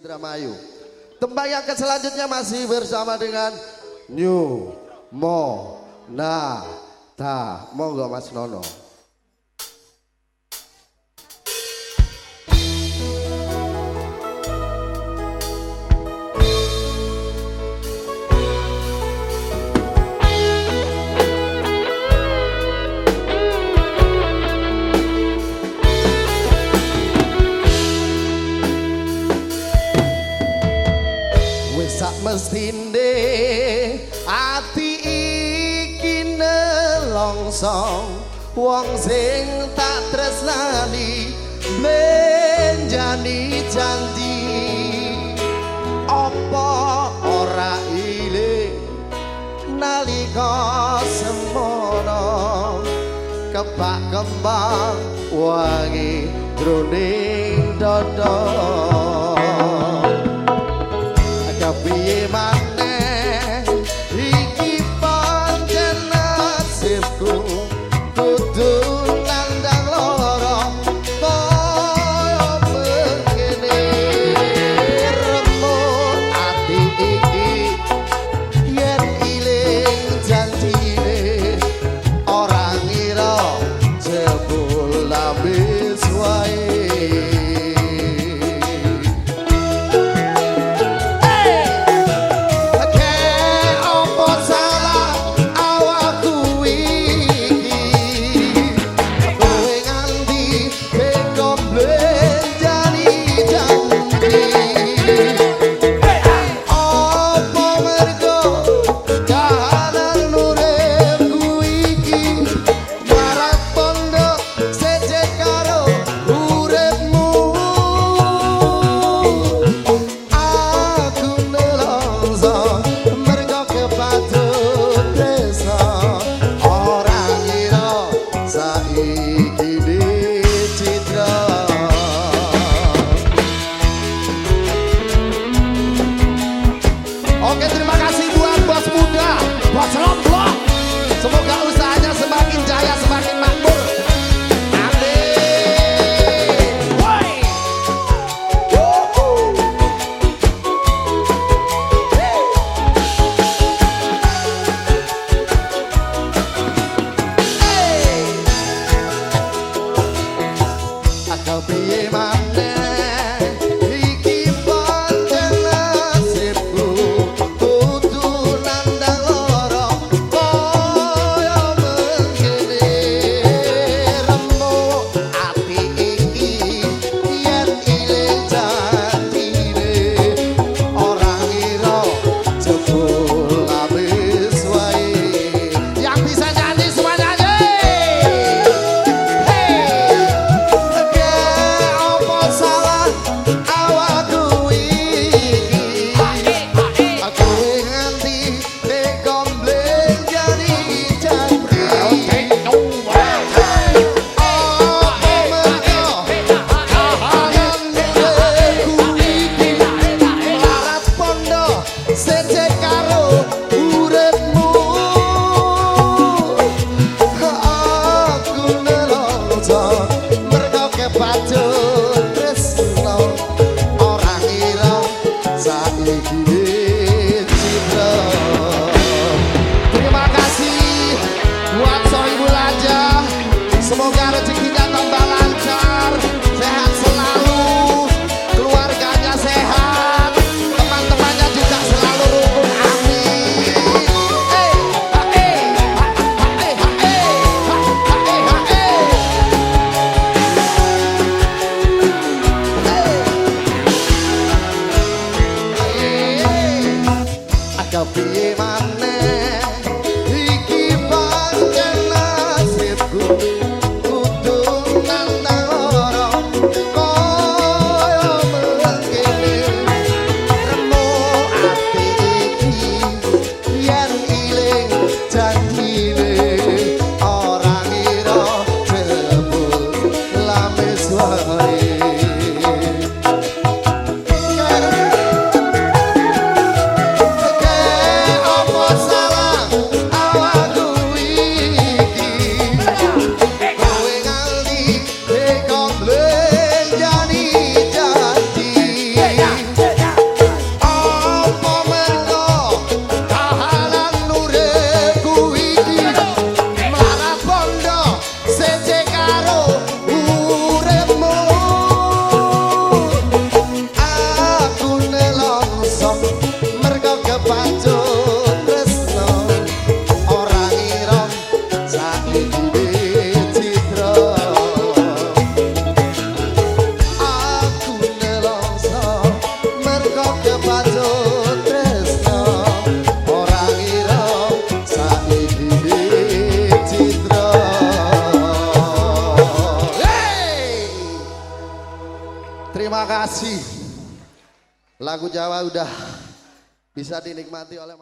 Indramayu. yang selanjutnya masih bersama dengan New Mo Nata. Monggo Mas Nono. songso wong sing tak tresnani menjani janji. Apa ora ile nalika semono kebak kembang wangi droning dodot. Oke terima kasih buat bos muda, bos lomblok. Semoga usahanya semakin jaya, semakin makmur. Hey. Hey. Aku Thank you. Kasih. Lagu Jawa udah bisa dinikmati oleh